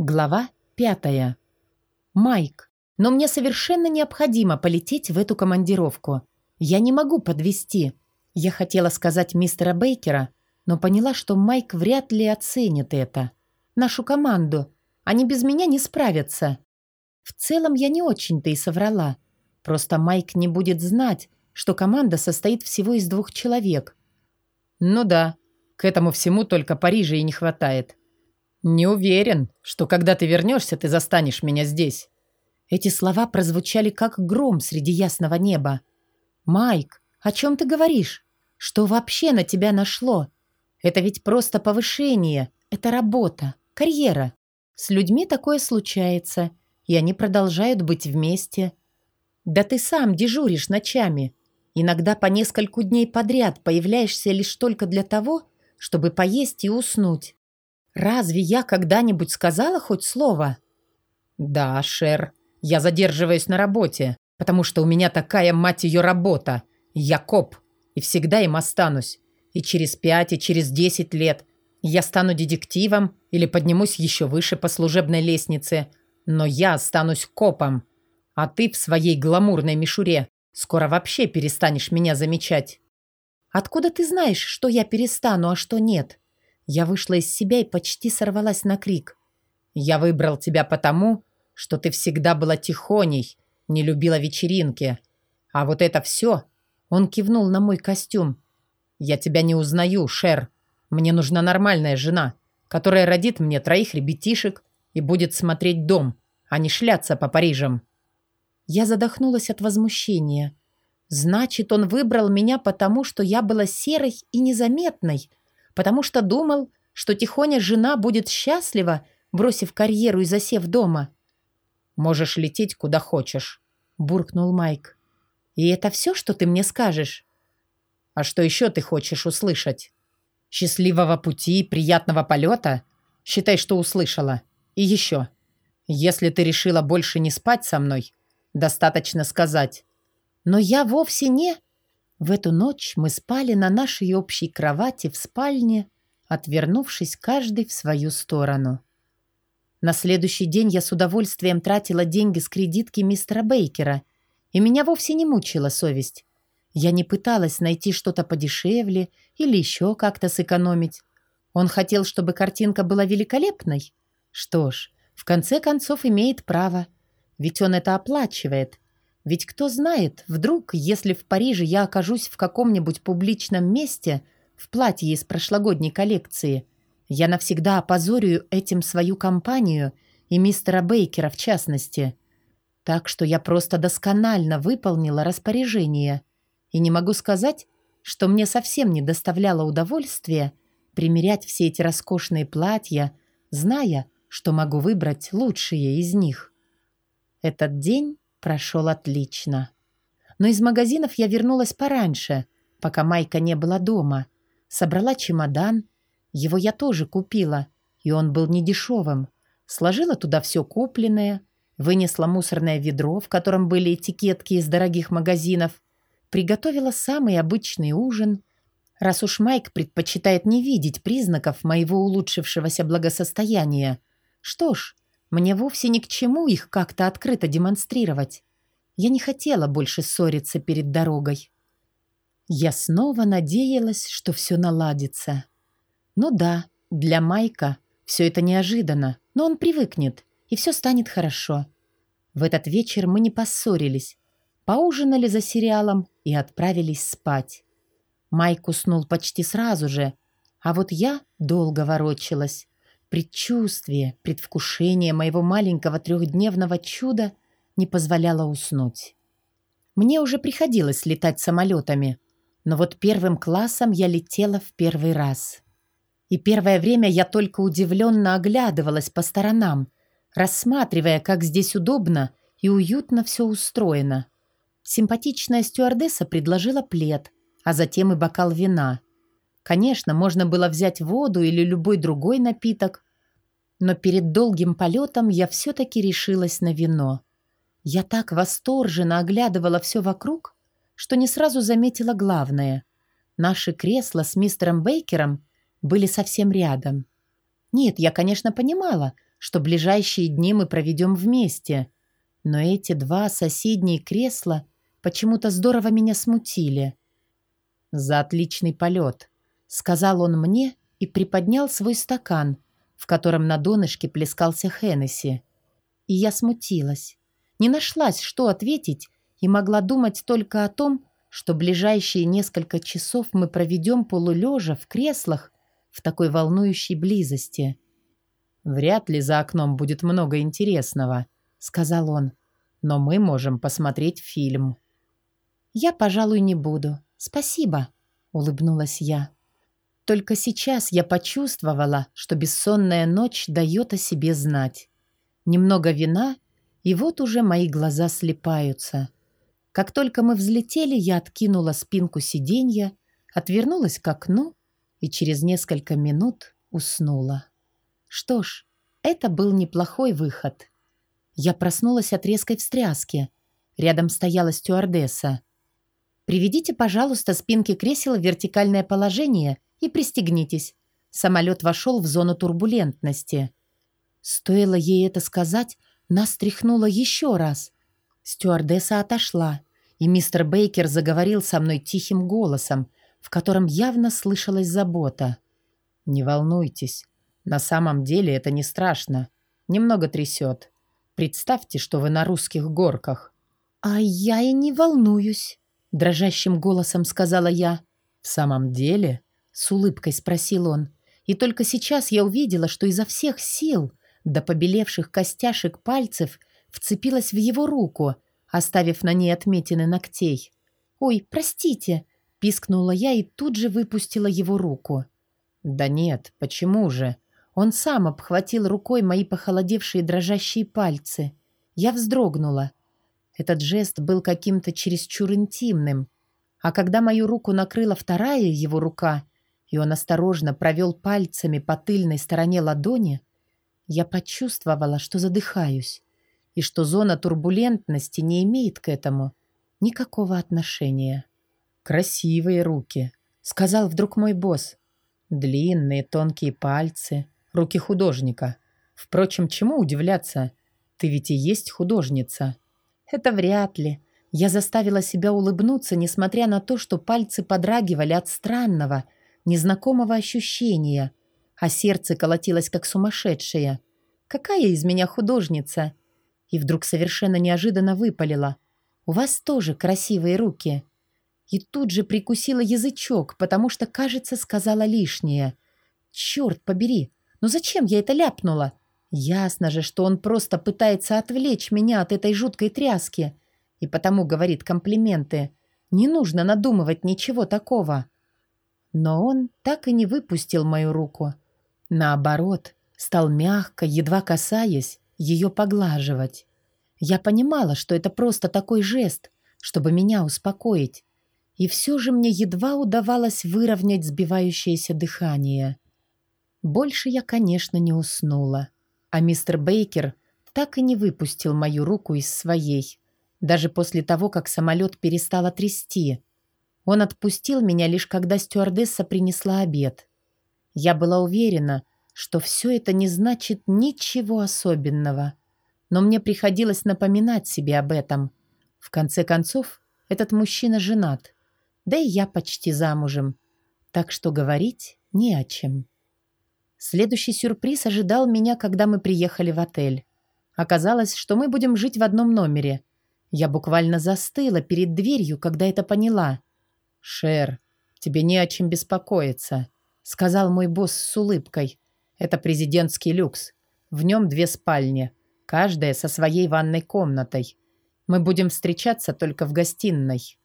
Глава пятая. Майк, но мне совершенно необходимо полететь в эту командировку. Я не могу подвести. Я хотела сказать мистера Бейкера, но поняла, что Майк вряд ли оценит это. Нашу команду. Они без меня не справятся. В целом я не очень-то и соврала. Просто Майк не будет знать, что команда состоит всего из двух человек. Ну да, к этому всему только Парижа и не хватает. «Не уверен, что когда ты вернешься, ты застанешь меня здесь». Эти слова прозвучали как гром среди ясного неба. «Майк, о чем ты говоришь? Что вообще на тебя нашло? Это ведь просто повышение, это работа, карьера. С людьми такое случается, и они продолжают быть вместе. Да ты сам дежуришь ночами. Иногда по нескольку дней подряд появляешься лишь только для того, чтобы поесть и уснуть. Разве я когда-нибудь сказала хоть слово? Да, Шер, я задерживаюсь на работе, потому что у меня такая, мать ее, работа. Я коп, и всегда им останусь. И через пять, и через десять лет я стану детективом или поднимусь еще выше по служебной лестнице, но я останусь копом. А ты в своей гламурной мишуре скоро вообще перестанешь меня замечать. Откуда ты знаешь, что я перестану, а что нет? Я вышла из себя и почти сорвалась на крик. «Я выбрал тебя потому, что ты всегда была тихоней, не любила вечеринки. А вот это все...» Он кивнул на мой костюм. «Я тебя не узнаю, Шер. Мне нужна нормальная жена, которая родит мне троих ребятишек и будет смотреть дом, а не шляться по Парижам». Я задохнулась от возмущения. «Значит, он выбрал меня потому, что я была серой и незаметной, потому что думал, что тихоня жена будет счастлива, бросив карьеру и засев дома. «Можешь лететь куда хочешь», — буркнул Майк. «И это все, что ты мне скажешь?» «А что еще ты хочешь услышать?» «Счастливого пути, приятного полета? Считай, что услышала. И еще. Если ты решила больше не спать со мной, достаточно сказать. Но я вовсе не...» В эту ночь мы спали на нашей общей кровати в спальне, отвернувшись каждый в свою сторону. На следующий день я с удовольствием тратила деньги с кредитки мистера Бейкера, и меня вовсе не мучила совесть. Я не пыталась найти что-то подешевле или еще как-то сэкономить. Он хотел, чтобы картинка была великолепной. Что ж, в конце концов имеет право, ведь он это оплачивает – ведь кто знает, вдруг, если в Париже я окажусь в каком-нибудь публичном месте в платье из прошлогодней коллекции, я навсегда опозорю этим свою компанию и мистера Бейкера в частности. Так что я просто досконально выполнила распоряжение. И не могу сказать, что мне совсем не доставляло удовольствия примерять все эти роскошные платья, зная, что могу выбрать лучшие из них. Этот день прошел отлично. Но из магазинов я вернулась пораньше, пока Майка не была дома. Собрала чемодан. Его я тоже купила, и он был недешевым. Сложила туда все купленное, вынесла мусорное ведро, в котором были этикетки из дорогих магазинов, приготовила самый обычный ужин. Раз уж Майк предпочитает не видеть признаков моего улучшившегося благосостояния. Что ж, мне вовсе ни к чему их как-то открыто демонстрировать. Я не хотела больше ссориться перед дорогой. Я снова надеялась, что все наладится. Ну да, для Майка все это неожиданно, но он привыкнет, и все станет хорошо. В этот вечер мы не поссорились, поужинали за сериалом и отправились спать. Майк уснул почти сразу же, а вот я долго ворочалась. Предчувствие, предвкушение моего маленького трехдневного чуда не позволяло уснуть. Мне уже приходилось летать самолетами, но вот первым классом я летела в первый раз. И первое время я только удивленно оглядывалась по сторонам, рассматривая, как здесь удобно и уютно все устроено. Симпатичная стюардесса предложила плед, а затем и бокал вина. Конечно, можно было взять воду или любой другой напиток, но перед долгим полетом я все-таки решилась на вино. Я так восторженно оглядывала все вокруг, что не сразу заметила главное. Наши кресла с мистером Бейкером были совсем рядом. Нет, я, конечно, понимала, что ближайшие дни мы проведем вместе. Но эти два соседние кресла почему-то здорово меня смутили. «За отличный полет», — сказал он мне и приподнял свой стакан, в котором на донышке плескался Хеннесси. И я смутилась. Не нашлась, что ответить, и могла думать только о том, что ближайшие несколько часов мы проведем полулежа в креслах в такой волнующей близости. «Вряд ли за окном будет много интересного», — сказал он. «Но мы можем посмотреть фильм». «Я, пожалуй, не буду. Спасибо», — улыбнулась я. Только сейчас я почувствовала, что бессонная ночь дает о себе знать. Немного вина, и вот уже мои глаза слепаются. Как только мы взлетели, я откинула спинку сиденья, отвернулась к окну и через несколько минут уснула. Что ж, это был неплохой выход. Я проснулась от резкой встряски. Рядом стояла стюардесса. «Приведите, пожалуйста, спинки кресел в вертикальное положение и пристегнитесь». Самолет вошел в зону турбулентности. Стоило ей это сказать, нас тряхнуло еще раз. Стюардесса отошла, и мистер Бейкер заговорил со мной тихим голосом, в котором явно слышалась забота. «Не волнуйтесь. На самом деле это не страшно. Немного трясет. Представьте, что вы на русских горках». «А я и не волнуюсь», — дрожащим голосом сказала я. «В самом деле?» — с улыбкой спросил он. И только сейчас я увидела, что изо всех сил до побелевших костяшек пальцев вцепилась в его руку, оставив на ней отметины ногтей. «Ой, простите!» — пискнула я и тут же выпустила его руку. «Да нет, почему же?» Он сам обхватил рукой мои похолодевшие дрожащие пальцы. Я вздрогнула. Этот жест был каким-то чересчур интимным. А когда мою руку накрыла вторая его рука, и он осторожно провел пальцами по тыльной стороне ладони, я почувствовала, что задыхаюсь, и что зона турбулентности не имеет к этому никакого отношения. «Красивые руки», — сказал вдруг мой босс. «Длинные тонкие пальцы, руки художника. Впрочем, чему удивляться? Ты ведь и есть художница». «Это вряд ли», я заставила себя улыбнуться, несмотря на то, что пальцы подрагивали от странного, незнакомого ощущения, а сердце колотилось как сумасшедшее. «Какая из меня художница?» И вдруг совершенно неожиданно выпалила. «У вас тоже красивые руки». И тут же прикусила язычок, потому что, кажется, сказала лишнее. «Черт побери! Ну зачем я это ляпнула? Ясно же, что он просто пытается отвлечь меня от этой жуткой тряски. И потому говорит комплименты. Не нужно надумывать ничего такого». Но он так и не выпустил мою руку. Наоборот, стал мягко, едва касаясь, ее поглаживать. Я понимала, что это просто такой жест, чтобы меня успокоить. И все же мне едва удавалось выровнять сбивающееся дыхание. Больше я, конечно, не уснула. А мистер Бейкер так и не выпустил мою руку из своей. Даже после того, как самолет перестал трясти. Он отпустил меня лишь когда стюардесса принесла обед. Я была уверена, что все это не значит ничего особенного. Но мне приходилось напоминать себе об этом. В конце концов, этот мужчина женат. Да и я почти замужем. Так что говорить не о чем. Следующий сюрприз ожидал меня, когда мы приехали в отель. Оказалось, что мы будем жить в одном номере. Я буквально застыла перед дверью, когда это поняла. «Шер, тебе не о чем беспокоиться», сказал мой босс с улыбкой. Это президентский люкс. В нем две спальни, каждая со своей ванной комнатой. Мы будем встречаться только в гостиной.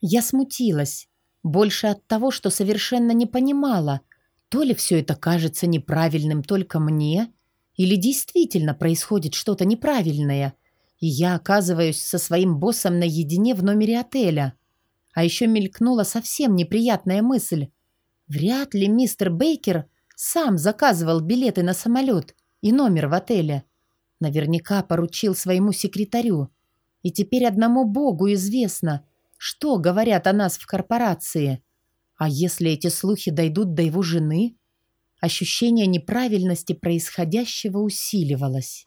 Я смутилась. Больше от того, что совершенно не понимала, то ли все это кажется неправильным только мне, или действительно происходит что-то неправильное, и я оказываюсь со своим боссом наедине в номере отеля. А еще мелькнула совсем неприятная мысль. Вряд ли мистер Бейкер сам заказывал билеты на самолет и номер в отеле. Наверняка поручил своему секретарю. И теперь одному богу известно, что говорят о нас в корпорации. А если эти слухи дойдут до его жены? Ощущение неправильности происходящего усиливалось.